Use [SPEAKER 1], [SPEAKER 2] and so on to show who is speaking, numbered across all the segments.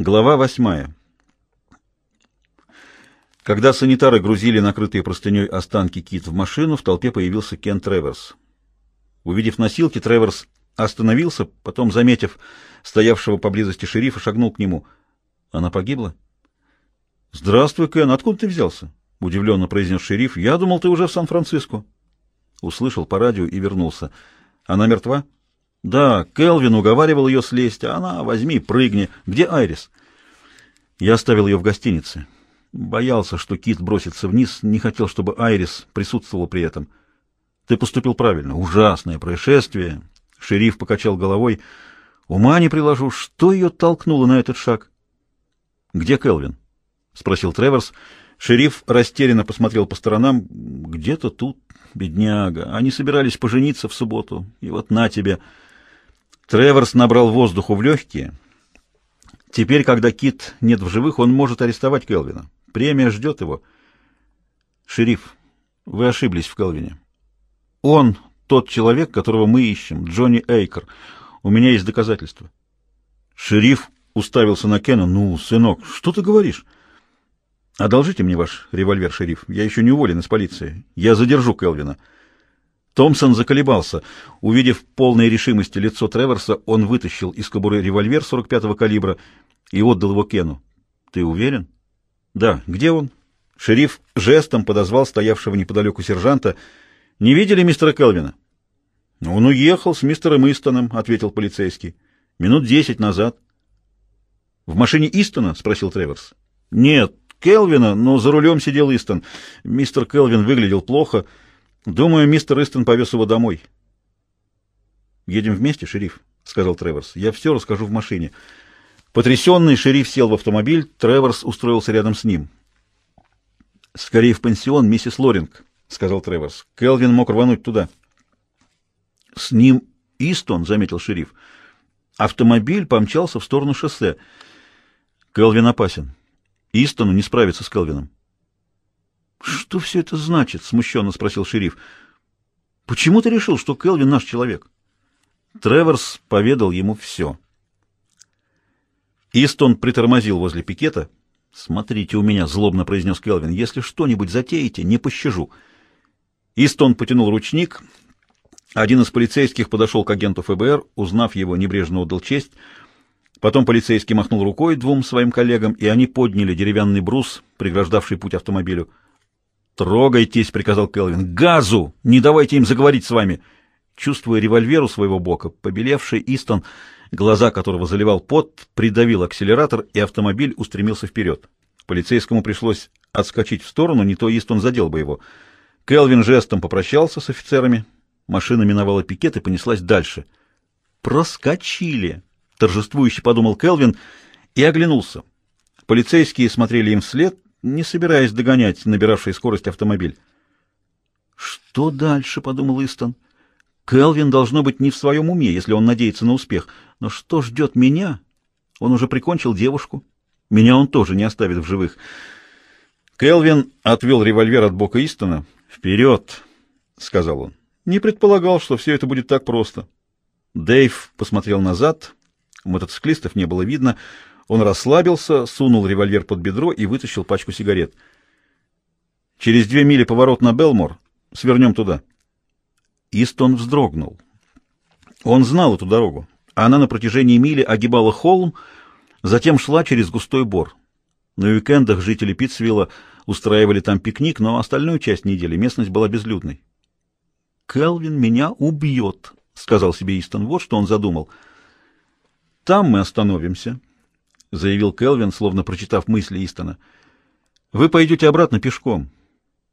[SPEAKER 1] Глава восьмая. Когда санитары грузили накрытые простыней останки Кит в машину, в толпе появился Кен Треверс. Увидев носилки, Треверс остановился, потом, заметив стоявшего поблизости шерифа, шагнул к нему. «Она погибла?» «Здравствуй, Кен, откуда ты взялся?» — удивленно произнес шериф. «Я думал, ты уже в Сан-Франциско». Услышал по радио и вернулся. «Она мертва?» Да, Келвин уговаривал ее слезть, а она возьми, прыгни. Где Айрис? Я оставил ее в гостинице. Боялся, что Кит бросится вниз, не хотел, чтобы Айрис присутствовал при этом. Ты поступил правильно. Ужасное происшествие. Шериф покачал головой. Ума не приложу, что ее толкнуло на этот шаг? Где Келвин? спросил Треворс. Шериф растерянно посмотрел по сторонам. Где-то тут, бедняга. Они собирались пожениться в субботу. И вот на тебе. Треворс набрал воздуху в легкие. Теперь, когда Кит нет в живых, он может арестовать Келвина. Премия ждет его. Шериф, вы ошиблись в Келвине. Он тот человек, которого мы ищем, Джонни Эйкер. У меня есть доказательства. Шериф уставился на Кена. Ну, сынок, что ты говоришь? Одолжите мне ваш револьвер, шериф. Я еще не уволен из полиции. Я задержу Келвина. Томпсон заколебался. Увидев полной решимости лицо Треворса, он вытащил из кобуры револьвер 45-го калибра и отдал его Кену. «Ты уверен?» «Да. Где он?» Шериф жестом подозвал стоявшего неподалеку сержанта. «Не видели мистера Келвина?» «Он уехал с мистером Истоном», — ответил полицейский. «Минут десять назад». «В машине Истона?» — спросил Треворс. «Нет, Келвина, но за рулем сидел Истон. Мистер Келвин выглядел плохо». Думаю, мистер Истон повез его домой. Едем вместе, шериф, сказал Треворс. Я все расскажу в машине. Потрясенный шериф сел в автомобиль, Треворс устроился рядом с ним. Скорее в пансион, миссис Лоринг, сказал Треворс. Келвин мог рвануть туда. С ним Истон, заметил шериф. Автомобиль помчался в сторону шоссе. Келвин опасен. Истону не справиться с Келвином. Что все это значит? смущенно спросил шериф. Почему ты решил, что Келвин наш человек? Треворс поведал ему все. Истон притормозил возле пикета. «Смотрите у меня», — злобно произнес Келвин, — «если что-нибудь затеете, не пощажу». Истон потянул ручник. Один из полицейских подошел к агенту ФБР, узнав его, небрежно отдал честь. Потом полицейский махнул рукой двум своим коллегам, и они подняли деревянный брус, преграждавший путь автомобилю. «Трогайтесь!» — приказал Келвин. «Газу! Не давайте им заговорить с вами!» Чувствуя револьвер у своего бока, побелевший Истон, глаза которого заливал пот, придавил акселератор, и автомобиль устремился вперед. Полицейскому пришлось отскочить в сторону, не то Истон задел бы его. Келвин жестом попрощался с офицерами. Машина миновала пикет и понеслась дальше. «Проскочили!» — торжествующе подумал Келвин и оглянулся. Полицейские смотрели им вслед, не собираясь догонять набиравший скорость автомобиль. «Что дальше?» — подумал Истон. «Келвин должно быть не в своем уме, если он надеется на успех. Но что ждет меня? Он уже прикончил девушку. Меня он тоже не оставит в живых». Келвин отвел револьвер от бока Истона. «Вперед!» — сказал он. «Не предполагал, что все это будет так просто». Дэйв посмотрел назад. Мотоциклистов не было видно. Он расслабился, сунул револьвер под бедро и вытащил пачку сигарет. «Через две мили поворот на Белмор. Свернем туда». Истон вздрогнул. Он знал эту дорогу. Она на протяжении мили огибала холм, затем шла через густой бор. На уикендах жители Питцвилла устраивали там пикник, но остальную часть недели местность была безлюдной. «Келвин меня убьет», — сказал себе Истон. Вот что он задумал. «Там мы остановимся» заявил Келвин, словно прочитав мысли Истона. Вы пойдете обратно пешком.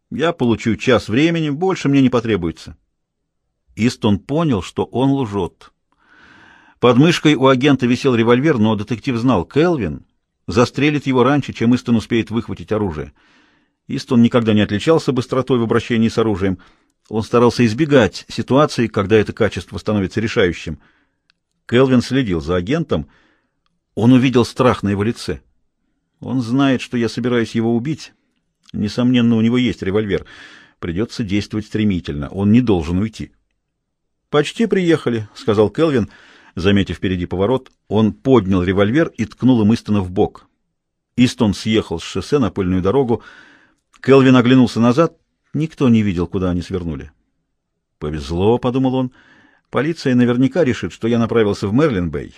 [SPEAKER 1] Я получу час времени, больше мне не потребуется. Истон понял, что он лжет. Под мышкой у агента висел револьвер, но детектив знал, Келвин застрелит его раньше, чем Истон успеет выхватить оружие. Истон никогда не отличался быстротой в обращении с оружием. Он старался избегать ситуации, когда это качество становится решающим. Келвин следил за агентом, он увидел страх на его лице. Он знает, что я собираюсь его убить. Несомненно, у него есть револьвер. Придется действовать стремительно. Он не должен уйти. «Почти приехали», — сказал Келвин. Заметив впереди поворот, он поднял револьвер и ткнул им Истона в бок. Истон съехал с шоссе на пыльную дорогу. Келвин оглянулся назад. Никто не видел, куда они свернули. «Повезло», — подумал он. «Полиция наверняка решит, что я направился в Мерлин-Бэй.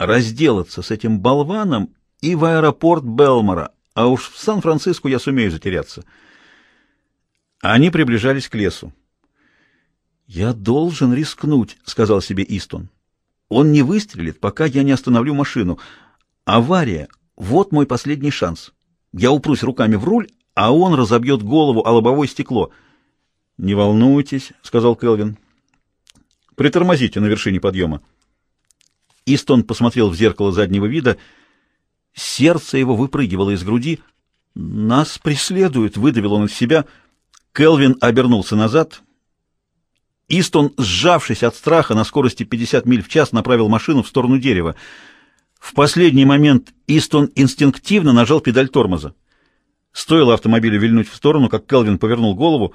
[SPEAKER 1] Разделаться с этим болваном и в аэропорт Белмора, а уж в Сан-Франциско я сумею затеряться». Они приближались к лесу. «Я должен рискнуть», — сказал себе Истон. «Он не выстрелит, пока я не остановлю машину. Авария — вот мой последний шанс. Я упрусь руками в руль, а он разобьет голову о лобовое стекло». «Не волнуйтесь», — сказал Келвин. «Притормозите на вершине подъема». Истон посмотрел в зеркало заднего вида. Сердце его выпрыгивало из груди. «Нас преследуют», — выдавил он из себя. Келвин обернулся назад — Истон, сжавшись от страха на скорости 50 миль в час, направил машину в сторону дерева. В последний момент Истон инстинктивно нажал педаль тормоза. Стоило автомобилю вильнуть в сторону, как Келвин повернул голову.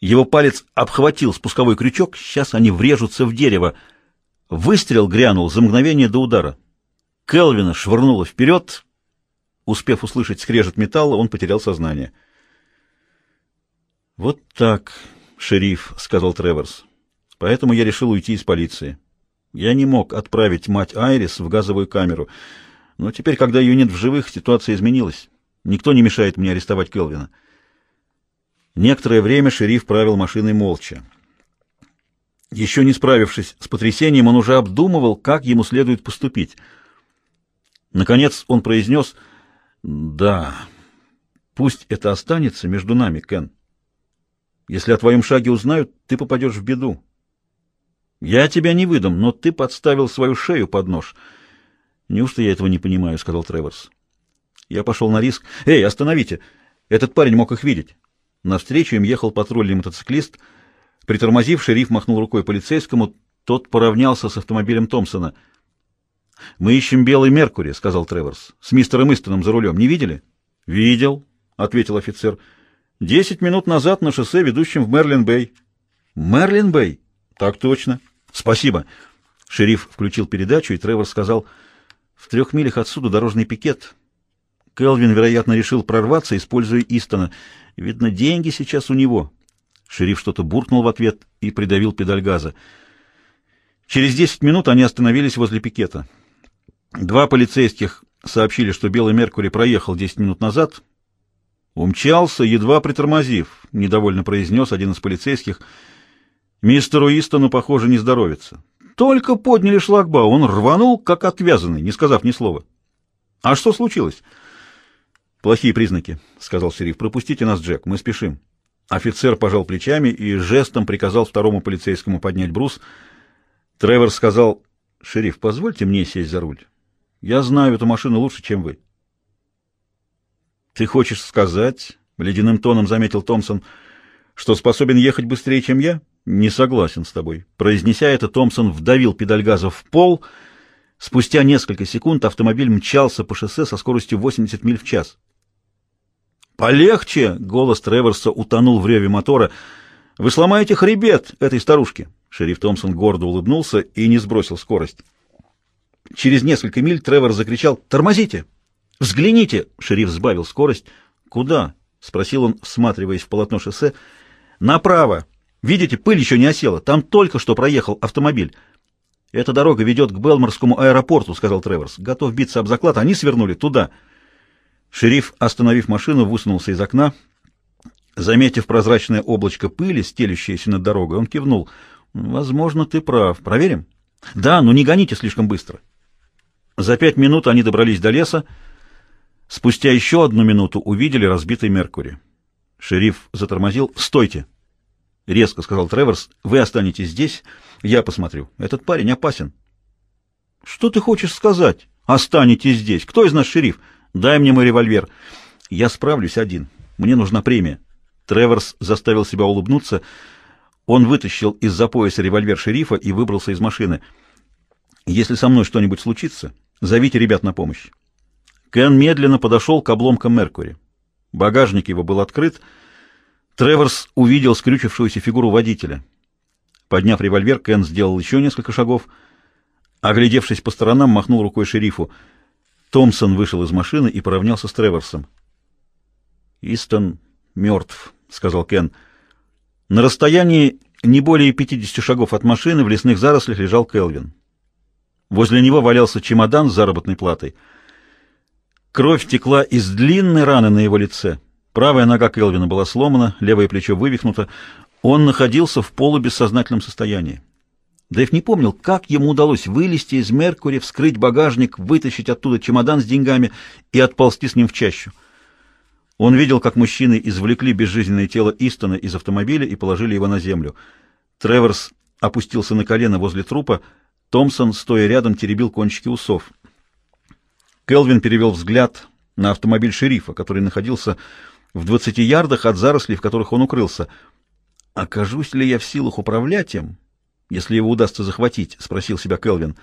[SPEAKER 1] Его палец обхватил спусковой крючок. Сейчас они врежутся в дерево. Выстрел грянул за мгновение до удара. Келвина швырнуло вперед. Успев услышать скрежет металла, он потерял сознание. «Вот так, шериф», — сказал Треворс. Поэтому я решил уйти из полиции. Я не мог отправить мать Айрис в газовую камеру. Но теперь, когда ее нет в живых, ситуация изменилась. Никто не мешает мне арестовать Келвина. Некоторое время шериф правил машиной молча. Еще не справившись с потрясением, он уже обдумывал, как ему следует поступить. Наконец он произнес «Да, пусть это останется между нами, Кен. Если о твоем шаге узнают, ты попадешь в беду. Я тебя не выдам, но ты подставил свою шею под нож. Неужто я этого не понимаю, сказал Треворс. Я пошел на риск. Эй, остановите! Этот парень мог их видеть. Навстречу им ехал патрульный мотоциклист. Притормозив, шериф махнул рукой полицейскому. Тот поравнялся с автомобилем Томпсона. «Мы ищем белый Меркури», — сказал Треворс. «С мистером Истоном за рулем. Не видели?» «Видел», — ответил офицер. «Десять минут назад на шоссе, ведущем в Мерлин-Бэй». «Мерлин-Бэй?» Так точно. Спасибо. Шериф включил передачу, и Тревор сказал, в трех милях отсюда дорожный пикет. Келвин, вероятно, решил прорваться, используя Истона. Видно, деньги сейчас у него. Шериф что-то буркнул в ответ и придавил педаль газа. Через десять минут они остановились возле пикета. Два полицейских сообщили, что Белый Меркурий проехал десять минут назад. Умчался, едва притормозив, — недовольно произнес один из полицейских — Мистеру Истону, похоже, не здоровится. Только подняли шлагбаум, он рванул, как отвязанный, не сказав ни слова. А что случилось? Плохие признаки, сказал шериф. Пропустите нас, Джек, мы спешим. Офицер пожал плечами и жестом приказал второму полицейскому поднять брус. Тревор сказал, шериф, позвольте мне сесть за руль. Я знаю эту машину лучше, чем вы. Ты хочешь сказать, ледяным тоном заметил Томпсон, что способен ехать быстрее, чем я? — «Не согласен с тобой». Произнеся это, Томпсон вдавил педаль газа в пол. Спустя несколько секунд автомобиль мчался по шоссе со скоростью 80 миль в час. «Полегче!» — голос Треворса утонул в реве мотора. «Вы сломаете хребет этой старушки!» Шериф Томпсон гордо улыбнулся и не сбросил скорость. Через несколько миль Тревор закричал «Тормозите! Взгляните!» Шериф сбавил скорость. «Куда?» — спросил он, всматриваясь в полотно шоссе. «Направо!» Видите, пыль еще не осела. Там только что проехал автомобиль. Эта дорога ведет к Белморскому аэропорту, сказал Треворс. Готов биться об заклад, они свернули туда. Шериф, остановив машину, высунулся из окна. Заметив прозрачное облачко пыли, стелющееся над дорогой, он кивнул. «Возможно, ты прав. Проверим?» «Да, но не гоните слишком быстро». За пять минут они добрались до леса. Спустя еще одну минуту увидели разбитый Меркури. Шериф затормозил. «Стойте!» — резко сказал Треворс. — Вы останетесь здесь, я посмотрю. Этот парень опасен. — Что ты хочешь сказать? Останетесь здесь. Кто из нас шериф? Дай мне мой револьвер. Я справлюсь один. Мне нужна премия. Треворс заставил себя улыбнуться. Он вытащил из-за пояса револьвер шерифа и выбрался из машины. «Если со мной что-нибудь случится, зовите ребят на помощь». Кен медленно подошел к обломкам Меркури. Багажник его был открыт, — Треворс увидел скрючившуюся фигуру водителя. Подняв револьвер, Кен сделал еще несколько шагов. Оглядевшись по сторонам, махнул рукой шерифу. Томпсон вышел из машины и поравнялся с Треворсом. «Истон мертв», — сказал Кен. На расстоянии не более 50 шагов от машины в лесных зарослях лежал Келвин. Возле него валялся чемодан с заработной платой. Кровь текла из длинной раны на его лице. Правая нога Келвина была сломана, левое плечо вывихнуто. Он находился в полубессознательном состоянии. Дэйв не помнил, как ему удалось вылезти из Меркури, вскрыть багажник, вытащить оттуда чемодан с деньгами и отползти с ним в чащу. Он видел, как мужчины извлекли безжизненное тело Истона из автомобиля и положили его на землю. Треворс опустился на колено возле трупа, Томпсон, стоя рядом, теребил кончики усов. Келвин перевел взгляд на автомобиль шерифа, который находился в двадцати ярдах от зарослей, в которых он укрылся. «Окажусь ли я в силах управлять им, если его удастся захватить?» — спросил себя Келвин.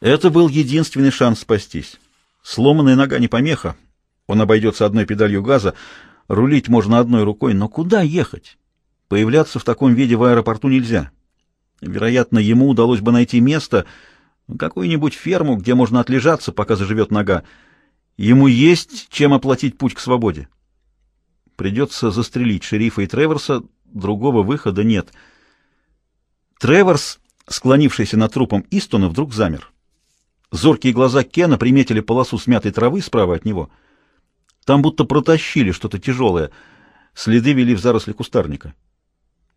[SPEAKER 1] Это был единственный шанс спастись. Сломанная нога не помеха. Он обойдется одной педалью газа. Рулить можно одной рукой, но куда ехать? Появляться в таком виде в аэропорту нельзя. Вероятно, ему удалось бы найти место, какую-нибудь ферму, где можно отлежаться, пока заживет нога. Ему есть чем оплатить путь к свободе. Придется застрелить шерифа и Треворса, другого выхода нет. Треворс, склонившийся над трупом Истона, вдруг замер. Зоркие глаза Кена приметили полосу смятой травы справа от него. Там будто протащили что-то тяжелое. Следы вели в заросли кустарника.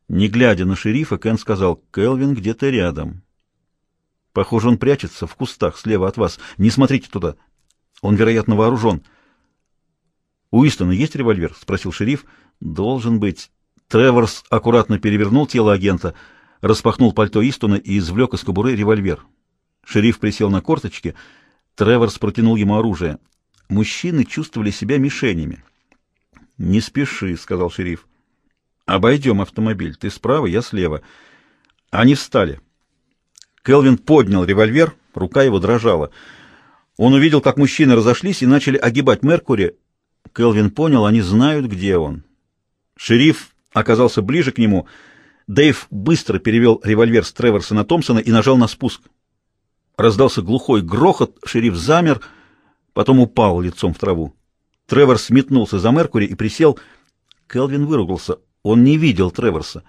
[SPEAKER 1] Не глядя на шерифа, Кен сказал, «Келвин где-то рядом». «Похоже, он прячется в кустах слева от вас. Не смотрите туда. Он, вероятно, вооружен». «У Истона есть револьвер?» — спросил шериф. «Должен быть». Треворс аккуратно перевернул тело агента, распахнул пальто Истона и извлек из кобуры револьвер. Шериф присел на корточки. Треворс протянул ему оружие. Мужчины чувствовали себя мишенями. «Не спеши», — сказал шериф. «Обойдем автомобиль. Ты справа, я слева». Они встали. Келвин поднял револьвер, рука его дрожала. Он увидел, как мужчины разошлись и начали огибать Меркури. Келвин понял, они знают, где он. Шериф оказался ближе к нему. Дэйв быстро перевел револьвер с Треворса на Томпсона и нажал на спуск. Раздался глухой грохот, шериф замер, потом упал лицом в траву. Тревор сметнулся за Меркури и присел. Келвин выругался. Он не видел Треворса.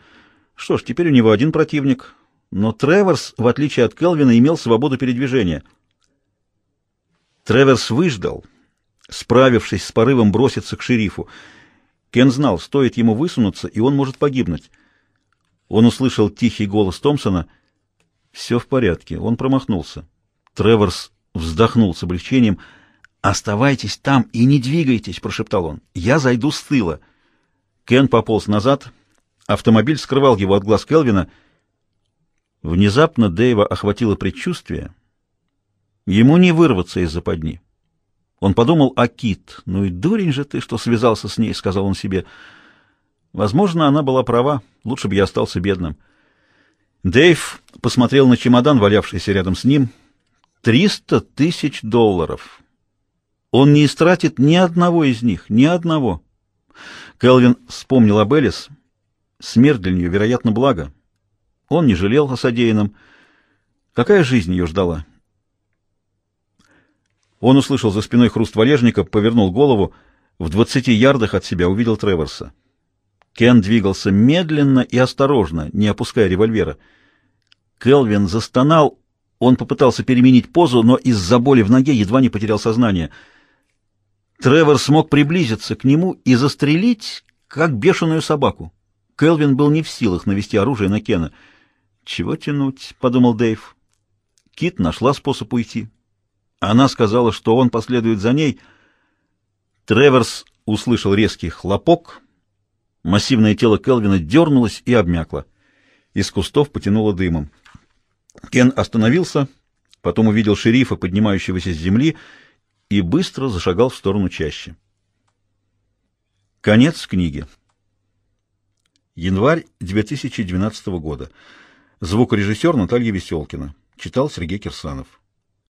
[SPEAKER 1] Что ж, теперь у него один противник. Но Треворс, в отличие от Келвина, имел свободу передвижения. Треворс выждал, справившись с порывом броситься к шерифу. Кен знал, стоит ему высунуться, и он может погибнуть. Он услышал тихий голос Томпсона. «Все в порядке». Он промахнулся. Треворс вздохнул с облегчением. «Оставайтесь там и не двигайтесь», — прошептал он. «Я зайду с тыла». Кен пополз назад. Автомобиль скрывал его от глаз Келвина. Внезапно Дэйва охватило предчувствие. Ему не вырваться из западни. Он подумал о Кит. «Ну и дурень же ты, что связался с ней», — сказал он себе. «Возможно, она была права. Лучше бы я остался бедным». Дэйв посмотрел на чемодан, валявшийся рядом с ним. «Триста тысяч долларов. Он не истратит ни одного из них, ни одного». Келвин вспомнил об Элис. Смерть для нее, вероятно, благо. Он не жалел о содеянном. Какая жизнь ее ждала? Он услышал за спиной хруст валежника, повернул голову. В двадцати ярдах от себя увидел Треворса. Кен двигался медленно и осторожно, не опуская револьвера. Келвин застонал. Он попытался переменить позу, но из-за боли в ноге едва не потерял сознание — Тревор смог приблизиться к нему и застрелить, как бешеную собаку. Келвин был не в силах навести оружие на Кена. «Чего тянуть?» — подумал Дэйв. Кит нашла способ уйти. Она сказала, что он последует за ней. Треворс услышал резкий хлопок. Массивное тело Келвина дернулось и обмякло. Из кустов потянуло дымом. Кен остановился, потом увидел шерифа, поднимающегося с земли, и быстро зашагал в сторону чаще. Конец книги. Январь 2012 года. Звукорежиссер Наталья Веселкина. Читал Сергей Кирсанов.